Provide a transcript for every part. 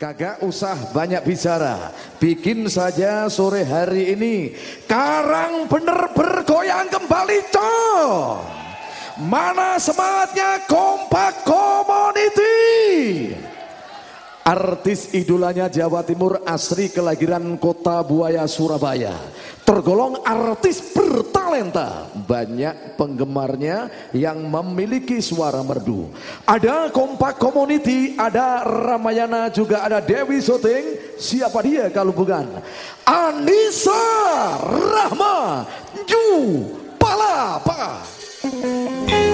Kagak usah banyak bicara. Bikin saja sore hari ini. Karang bener bergoyang kembali cong Mana semangatnya kompak community Artis idolanya Jawa Timur asri kelahiran kota Buaya Surabaya. Tergolong artis bertalenta. Banyak penggemarnya yang memiliki suara merdu. Ada Kompak Community, ada Ramayana juga ada Dewi Soting. Siapa dia kalau bukan? Anissa Rahma Ju Palapa. Selamat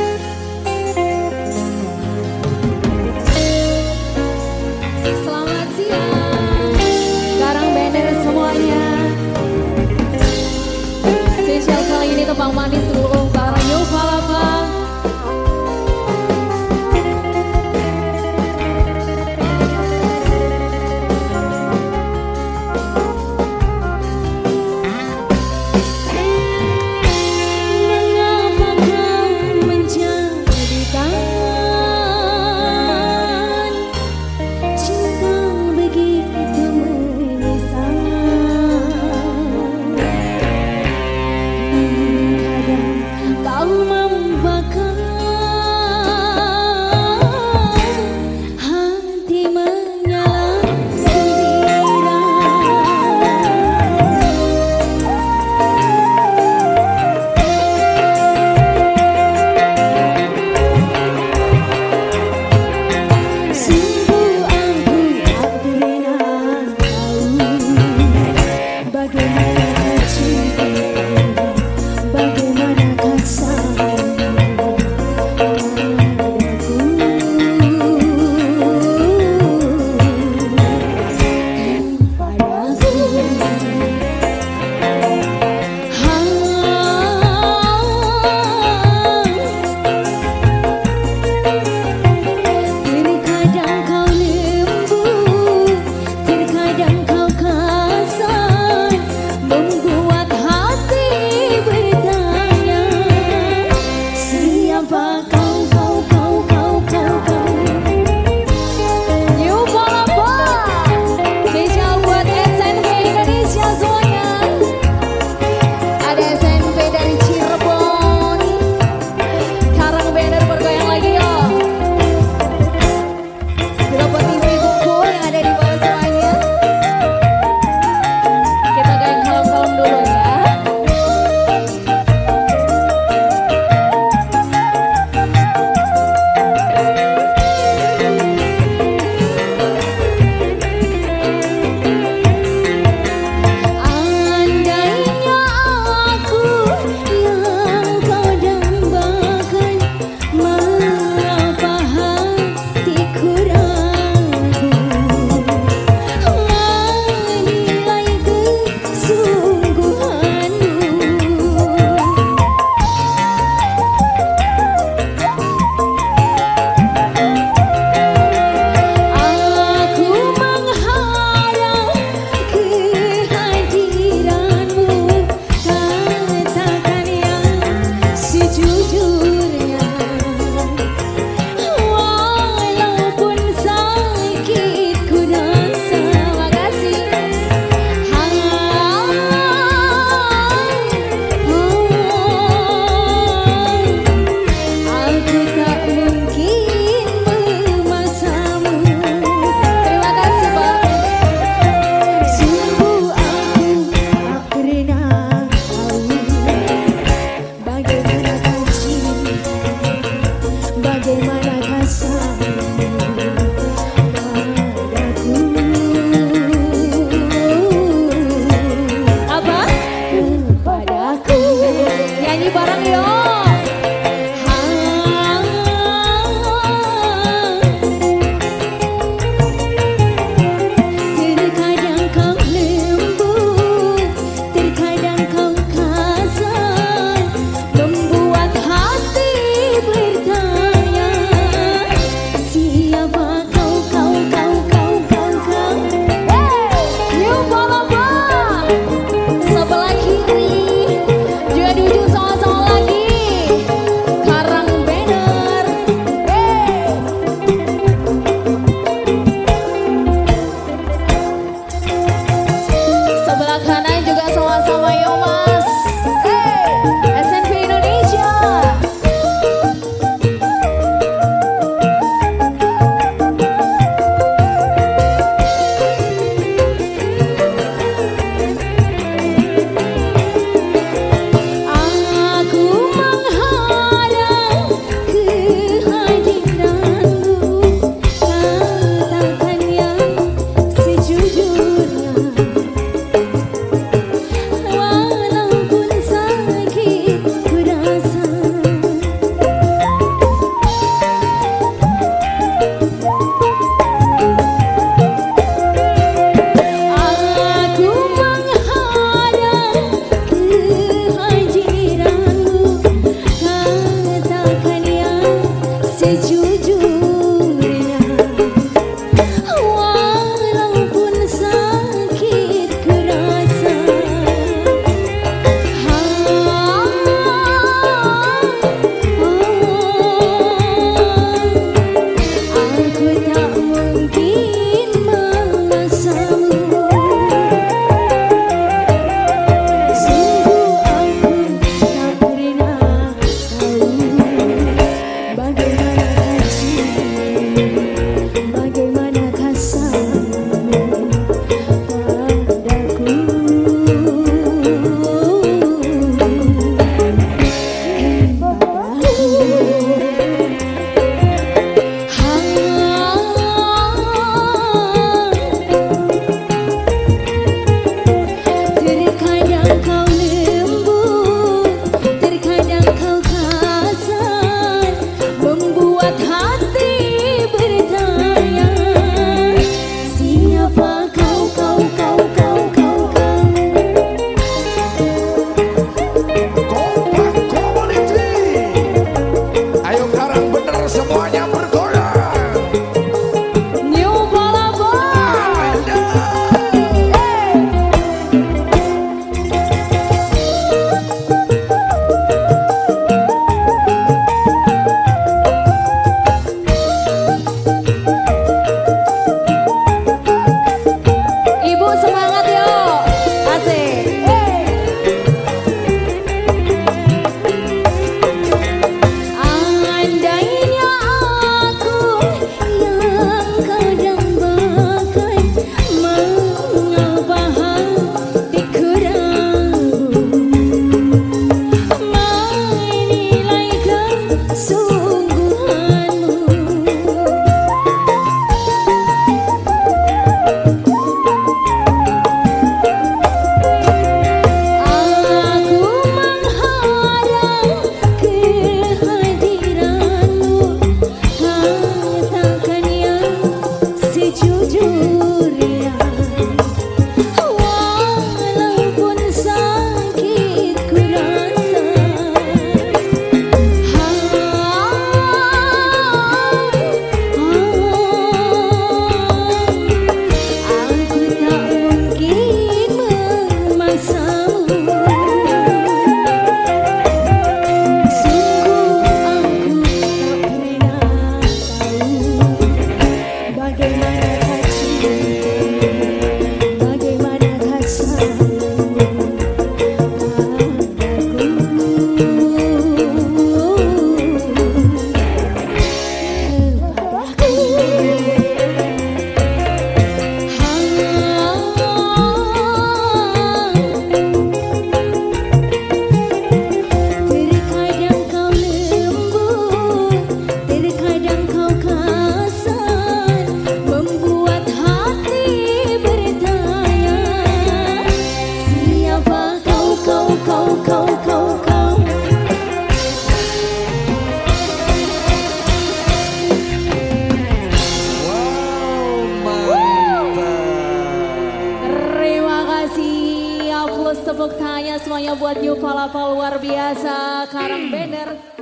Cinta, bagaimana So. Buat New Palapa luar biasa Karang Banner.